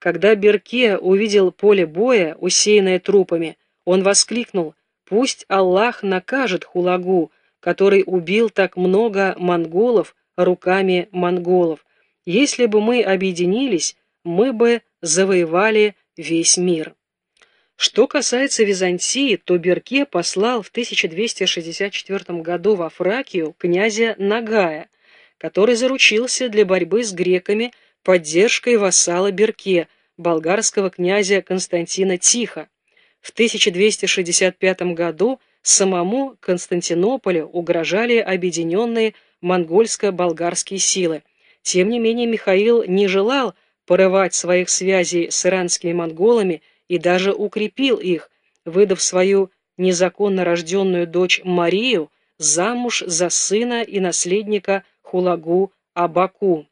Когда Берке увидел поле боя, усеянное трупами, он воскликнул «Пусть Аллах накажет Хулагу, который убил так много монголов руками монголов. Если бы мы объединились, мы бы завоевали весь мир». Что касается Византии, то Берке послал в 1264 году во Фракию князя Нагая, который заручился для борьбы с греками поддержкой вассала Берке, болгарского князя Константина Тихо. В 1265 году самому Константинополю угрожали объединенные монгольско-болгарские силы. Тем не менее Михаил не желал порывать своих связей с иранскими монголами и даже укрепил их, выдав свою незаконно рожденную дочь Марию замуж за сына и наследника Хулагу Абаку.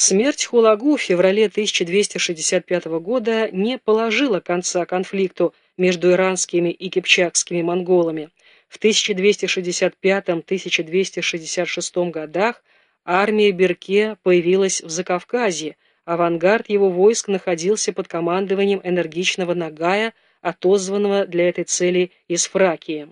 Смерть Хулагу в феврале 1265 года не положила конца конфликту между иранскими и кипчакскими монголами. В 1265-1266 годах армия Берке появилась в Закавказье, авангард его войск находился под командованием энергичного Нагая, отозванного для этой цели из Фракии.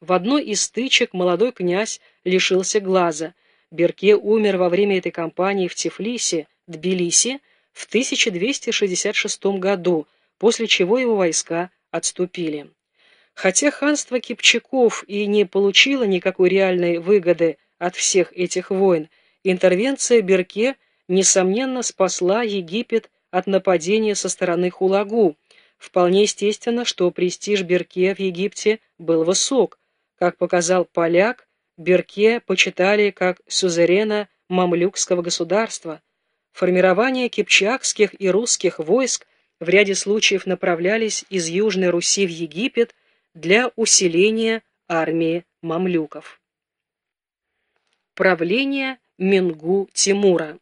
В одной из стычек молодой князь лишился глаза – Берке умер во время этой кампании в Тифлисе, Тбилиси, в 1266 году, после чего его войска отступили. Хотя ханство Кипчаков и не получило никакой реальной выгоды от всех этих войн, интервенция Берке, несомненно, спасла Египет от нападения со стороны Хулагу. Вполне естественно, что престиж Берке в Египте был высок. Как показал поляк, Берке почитали как сюзерена мамлюкского государства. Формирование кипчакских и русских войск в ряде случаев направлялись из Южной Руси в Египет для усиления армии мамлюков. Правление Мингу Тимура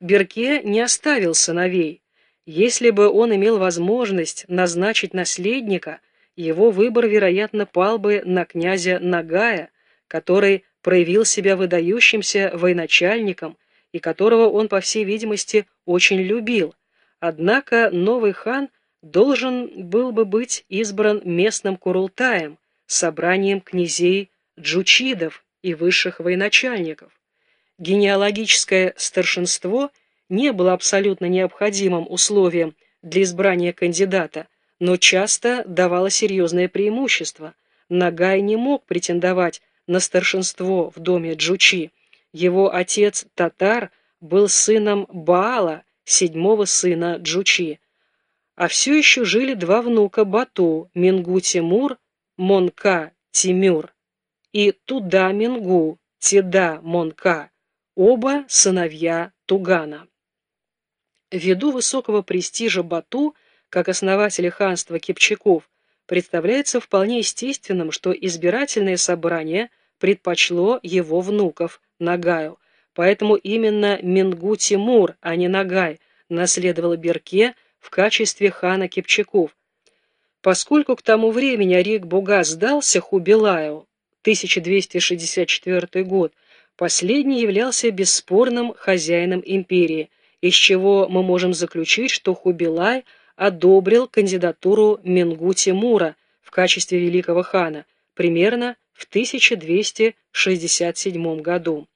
Берке не оставил сыновей. Если бы он имел возможность назначить наследника, его выбор, вероятно, пал бы на князя Нагая, который проявил себя выдающимся военачальником и которого он, по всей видимости, очень любил. Однако новый хан должен был бы быть избран местным курултаем, собранием князей джучидов и высших военачальников. Генеалогическое старшинство не было абсолютно необходимым условием для избрания кандидата, но часто давало серьезное преимущество. Нагай не мог претендовать на старшинство в доме Джучи. Его отец Татар был сыном Баала, седьмого сына Джучи. А все еще жили два внука Бату, Мингу Тимур, Монка Тимюр, и Туда Мингу, Теда Монка, оба сыновья Тугана. Ввиду высокого престижа Бату, как основателя ханства Кипчаков, представляется вполне естественным, что избирательное собрание предпочло его внуков, Нагаю. Поэтому именно Мингу Тимур, а не Нагай, наследовал Берке в качестве хана Кипчаков. Поскольку к тому времени Арик Буга сдался Хубилаю, 1264 год, последний являлся бесспорным хозяином империи, из чего мы можем заключить, что Хубилай одобрил кандидатуру Мингу Тимура в качестве великого хана, примерно в 1267 году.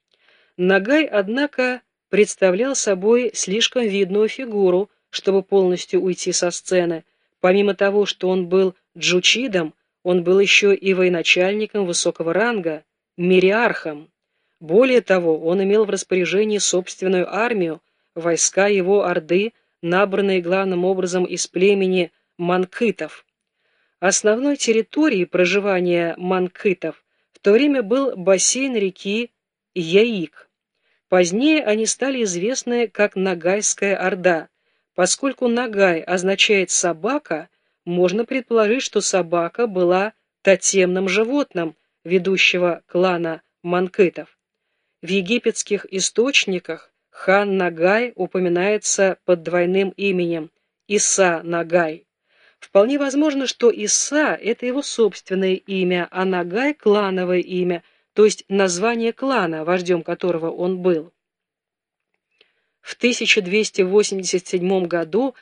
Нагай, однако, представлял собой слишком видную фигуру, чтобы полностью уйти со сцены. Помимо того, что он был джучидом, он был еще и военачальником высокого ранга, мириархом. Более того, он имел в распоряжении собственную армию, войска его орды, набранные главным образом из племени манкытов. Основной территорией проживания манкытов в то время был бассейн реки Яик. Позднее они стали известны как Нагайская Орда. Поскольку Нагай означает «собака», можно предположить, что собака была тотемным животным ведущего клана манкытов. В египетских источниках хан Нагай упоминается под двойным именем Иса Нагай. Вполне возможно, что Иса – это его собственное имя, а Нагай – клановое имя, то есть название клана, вождем которого он был. В 1287 году